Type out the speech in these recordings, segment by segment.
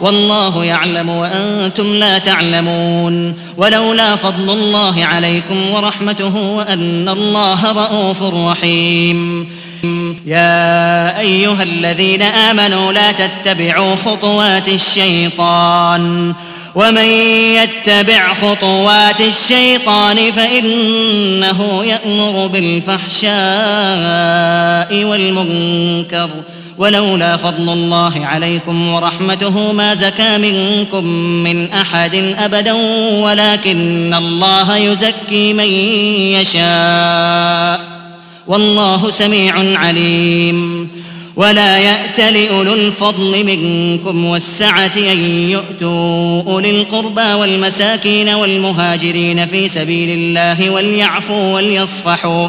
والله يعلم وأنتم لا تعلمون. ولولا فضل الله عليكم ورحمته وأن الله رءوف رحيم. يا أيها الذين آمنوا لا تتبعوا خطوات الشيطان. ومن يتبع خطوات الشيطان فإنه يأمر بالفحشاء والمنكر. ولولا فضل الله عليكم ورحمته ما زكى منكم من أحد أبدا ولكن الله يزكي من يشاء. والله سميع عليم. ولا يأت لأولو الفضل منكم والسعة أن يؤتوا أولي القربى والمساكين والمهاجرين في سبيل الله وليعفوا وليصفحوا.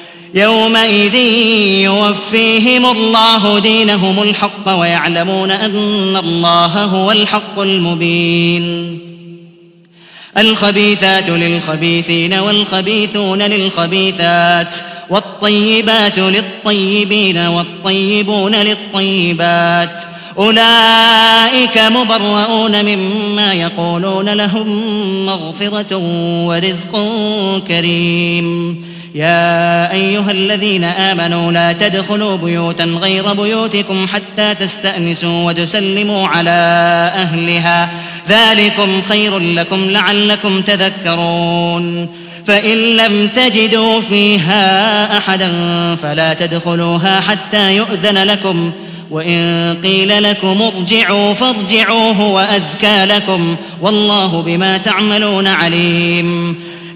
يومئذ يوفيهم الله دينهم الحق ويعلمون أن الله هو الحق المبين. الخبيثات للخبيثين والخبيثون للخبيثات والطيبات للطيبين والطيبون للطيبات. أولئك مبرؤون مما يقولون لهم مغفرة ورزق كريم. يا أيها الذين آمنوا لا تدخلوا بيوتا غير بيوتكم حتى تستأنسوا وتسلموا على أهلها. ذلكم خير لكم لعلكم تذكرون. فإن لم تجدوا فيها أحدا فلا تدخلوها حتى يؤذن لكم. وإن قيل لكم ارجعوا فارجعوا هو أزكى لكم. والله بما تعملون عليم.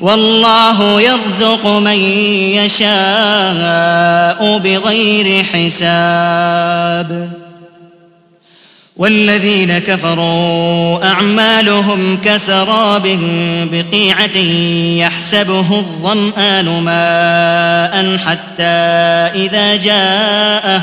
والله يرزق من يشاء بغير حساب. والذين كفروا أعمالهم كسراب بقيعة يحسبه الظمآن ماء حتى إذا جاءه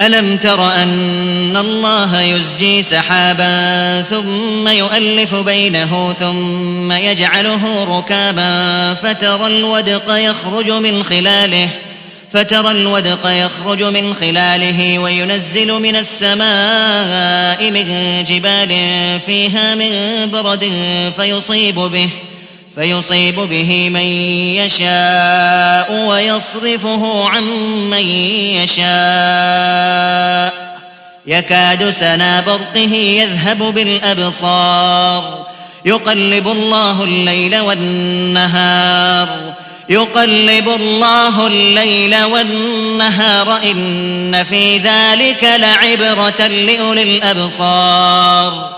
ألم تر أن الله يزجي سحابا ثم يؤلف بينه ثم يجعله ركابا فترى الودق يخرج من خلاله فترى الودق يخرج من خلاله وينزل من السماء من جبال فيها من برد فيصيب به ۖ فيصيب به من يشاء ويصرفه عن من يشاء. يكاد سنا برقه يذهب بالأبصار. يقلب الله الليل والنهار. يقلب الله الليل والنهار. إن في ذلك لعبرة لأولي الأبصار.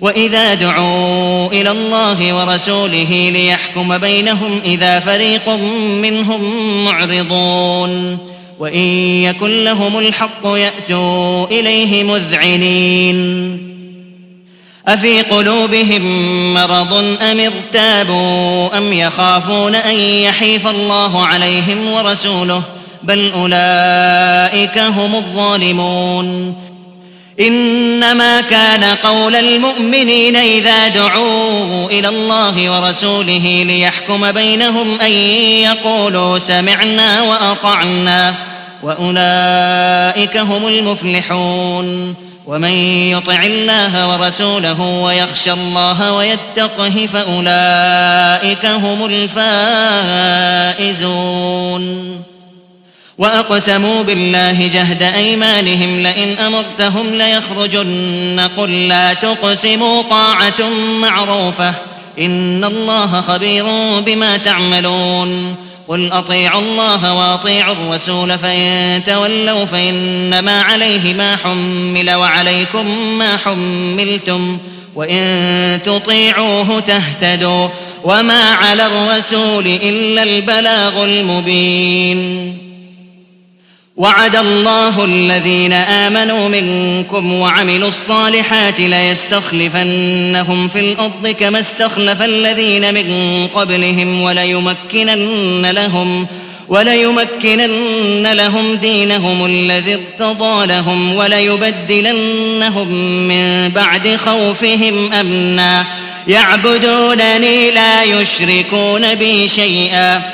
وإذا دعوا إلى الله ورسوله ليحكم بينهم إذا فريق منهم معرضون وإن يكن لهم الحق يأتوا إليه مذعنين أفي قلوبهم مرض أم ارتابوا أم يخافون أن يحيف الله عليهم ورسوله بل أولئك هم الظالمون إنما كان قول المؤمنين إذا دعوا إلى الله ورسوله ليحكم بينهم أن يقولوا سمعنا وأطعنا وأولئك هم المفلحون ومن يطع الله ورسوله ويخشى الله ويتقه فأولئك هم الفائزون وأقسموا بالله جهد أيمانهم لئن أمرتهم ليخرجن قل لا تقسموا طاعة معروفة إن الله خبير بما تعملون قل أطيعوا الله وأطيعوا الرسول فإن تولوا فإنما عليه ما حمل وعليكم ما حملتم وإن تطيعوه تهتدوا وما على الرسول إلا البلاغ المبين وعد الله الذين آمنوا منكم وعملوا الصالحات ليستخلفنهم في الأرض كما استخلف الذين من قبلهم وليمكنن لهم وليمكنن لهم دينهم الذي ارتضى لهم وليبدلنهم من بعد خوفهم أمنا. يعبدونني لا يشركون بي شيئا.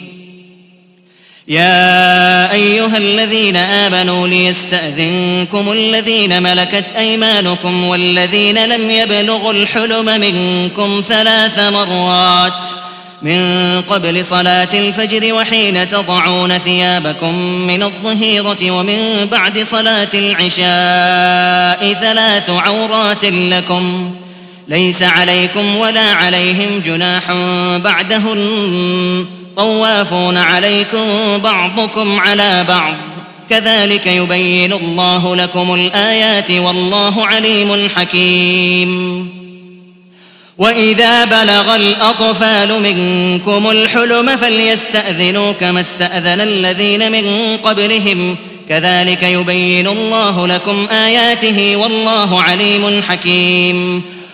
يا أيها الذين آمنوا ليستأذنكم الذين ملكت أيمانكم والذين لم يبلغوا الحلم منكم ثلاث مرات من قبل صلاة الفجر وحين تضعون ثيابكم من الظهيرة ومن بعد صلاة العشاء ثلاث عورات لكم ليس عليكم ولا عليهم جناح بعدهن طوافون عليكم بعضكم على بعض. كذلك يبين الله لكم الآيات والله عليم حكيم. وإذا بلغ الأطفال منكم الحلم فليستأذنوا كما استأذن الذين من قبلهم. كذلك يبين الله لكم آياته والله عليم حكيم.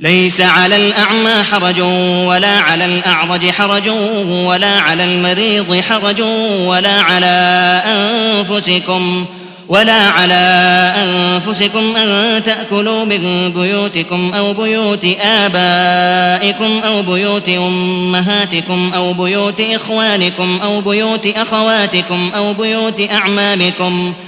ليس على الأعمى حرج ولا على الأعرج حرج ولا على المريض حرج ولا على أنفسكم ولا على أنفسكم أن تأكلوا من بيوتكم أو بيوت آبائكم أو بيوت أمهاتكم أو بيوت إخوانكم أو بيوت أخواتكم أو بيوت أعمامكم أو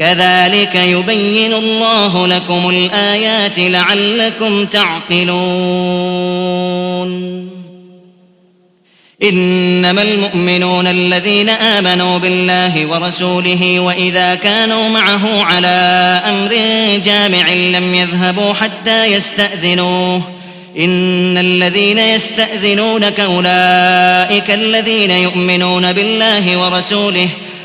كذلك يبين الله لكم الآيات لعلكم تعقلون. إنما المؤمنون الذين آمنوا بالله ورسوله وإذا كانوا معه على أمر جامع لم يذهبوا حتى يستأذنوه. إن الذين يستأذنونك أولئك الذين يؤمنون بالله ورسوله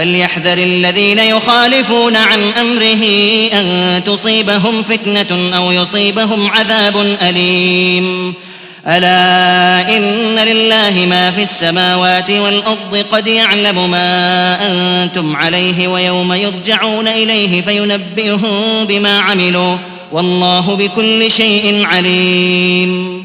فليحذر الذين يخالفون عن أمره أن تصيبهم فتنة أو يصيبهم عذاب أليم. ألا إن لله ما في السماوات والأرض قد يعلم ما أنتم عليه ويوم يرجعون إليه فينبئهم بما عملوا. والله بكل شيء عليم.